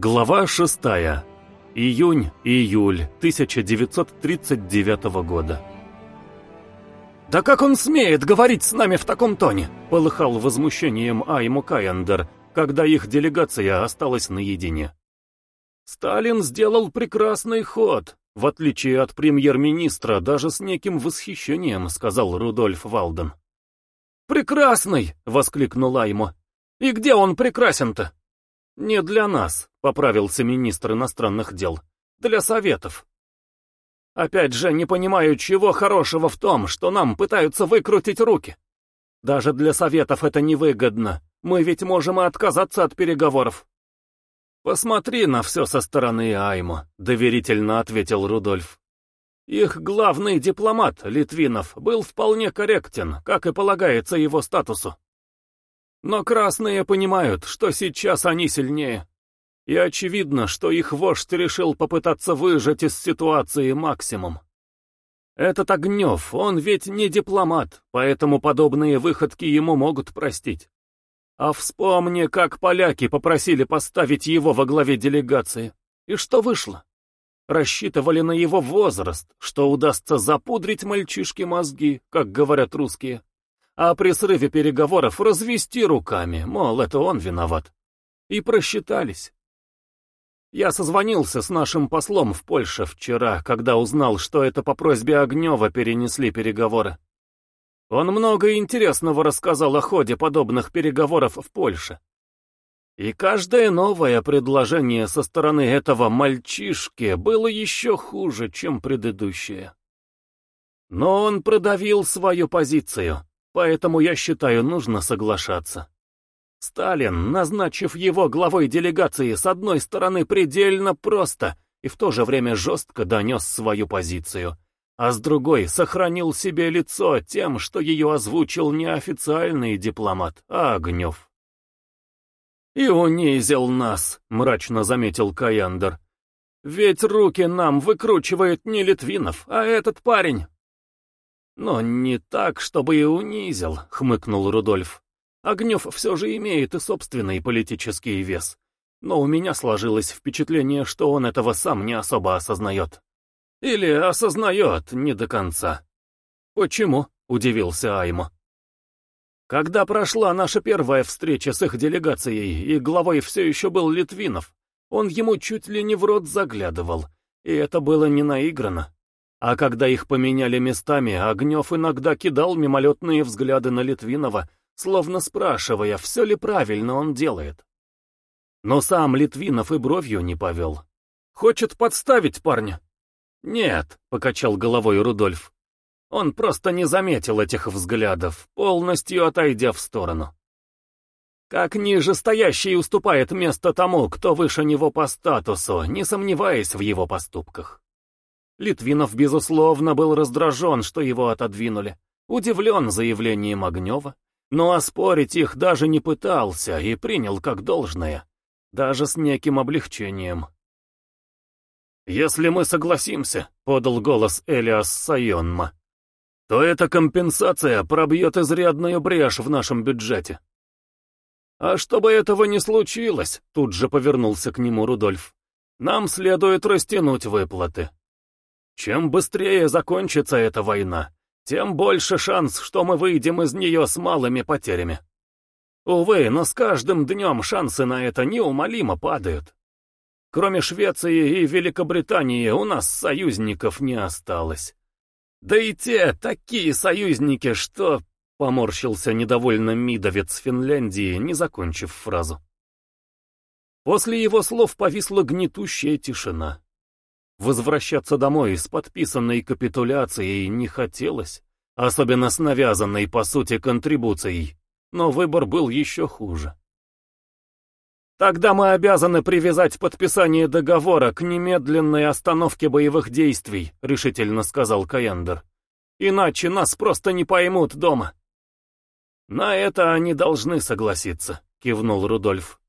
Глава 6. Июнь-июль 1939 года. «Да как он смеет говорить с нами в таком тоне?» — полыхал возмущением Айму Каяндер, когда их делегация осталась наедине. Сталин сделал прекрасный ход, в отличие от премьер-министра, даже с неким восхищением, сказал Рудольф Валден. «Прекрасный!» — воскликнул Аймо. «И где он прекрасен-то?» «Не для нас», — поправился министр иностранных дел. «Для советов». «Опять же, не понимаю, чего хорошего в том, что нам пытаются выкрутить руки. Даже для советов это невыгодно. Мы ведь можем и отказаться от переговоров». «Посмотри на все со стороны Аймо», — доверительно ответил Рудольф. Их главный дипломат, Литвинов, был вполне корректен, как и полагается его статусу. Но красные понимают, что сейчас они сильнее. И очевидно, что их вождь решил попытаться выжать из ситуации максимум. Этот Огнев, он ведь не дипломат, поэтому подобные выходки ему могут простить. А вспомни, как поляки попросили поставить его во главе делегации. И что вышло? Рассчитывали на его возраст, что удастся запудрить мальчишке мозги, как говорят русские а при срыве переговоров развести руками, мол, это он виноват. И просчитались. Я созвонился с нашим послом в Польше вчера, когда узнал, что это по просьбе Огнева перенесли переговоры. Он много интересного рассказал о ходе подобных переговоров в Польше. И каждое новое предложение со стороны этого мальчишки было еще хуже, чем предыдущее. Но он продавил свою позицию. Поэтому я считаю, нужно соглашаться. Сталин, назначив его главой делегации, с одной стороны предельно просто и в то же время жестко донес свою позицию, а с другой сохранил себе лицо тем, что ее озвучил не официальный дипломат, а Огнев. «И унизил нас», — мрачно заметил Каяндер. «Ведь руки нам выкручивает не Литвинов, а этот парень». «Но не так, чтобы и унизил», — хмыкнул Рудольф. «Огнев все же имеет и собственный политический вес. Но у меня сложилось впечатление, что он этого сам не особо осознает. Или осознает не до конца». «Почему?» — удивился Аймо. Когда прошла наша первая встреча с их делегацией, и главой все еще был Литвинов, он ему чуть ли не в рот заглядывал, и это было не наиграно. А когда их поменяли местами, Огнев иногда кидал мимолетные взгляды на Литвинова, словно спрашивая, все ли правильно он делает. Но сам Литвинов и бровью не повел. «Хочет подставить парня?» «Нет», — покачал головой Рудольф. Он просто не заметил этих взглядов, полностью отойдя в сторону. Как ниже стоящий уступает место тому, кто выше него по статусу, не сомневаясь в его поступках. Литвинов, безусловно, был раздражен, что его отодвинули, удивлен заявлением Огнева, но оспорить их даже не пытался и принял как должное, даже с неким облегчением. «Если мы согласимся», — подал голос Элиас Сайонма, то эта компенсация пробьет изрядную брешь в нашем бюджете. «А чтобы этого не случилось», — тут же повернулся к нему Рудольф, — «нам следует растянуть выплаты». Чем быстрее закончится эта война, тем больше шанс, что мы выйдем из нее с малыми потерями. Увы, но с каждым днем шансы на это неумолимо падают. Кроме Швеции и Великобритании у нас союзников не осталось. Да и те такие союзники, что... Поморщился недовольно мидовец Финляндии, не закончив фразу. После его слов повисла гнетущая тишина. Возвращаться домой с подписанной капитуляцией не хотелось, особенно с навязанной, по сути, контрибуцией, но выбор был еще хуже. «Тогда мы обязаны привязать подписание договора к немедленной остановке боевых действий», — решительно сказал Каяндер. «Иначе нас просто не поймут дома». «На это они должны согласиться», — кивнул Рудольф.